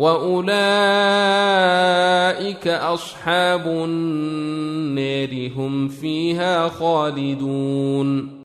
واولئك اصحاب النار هم فيها خالدون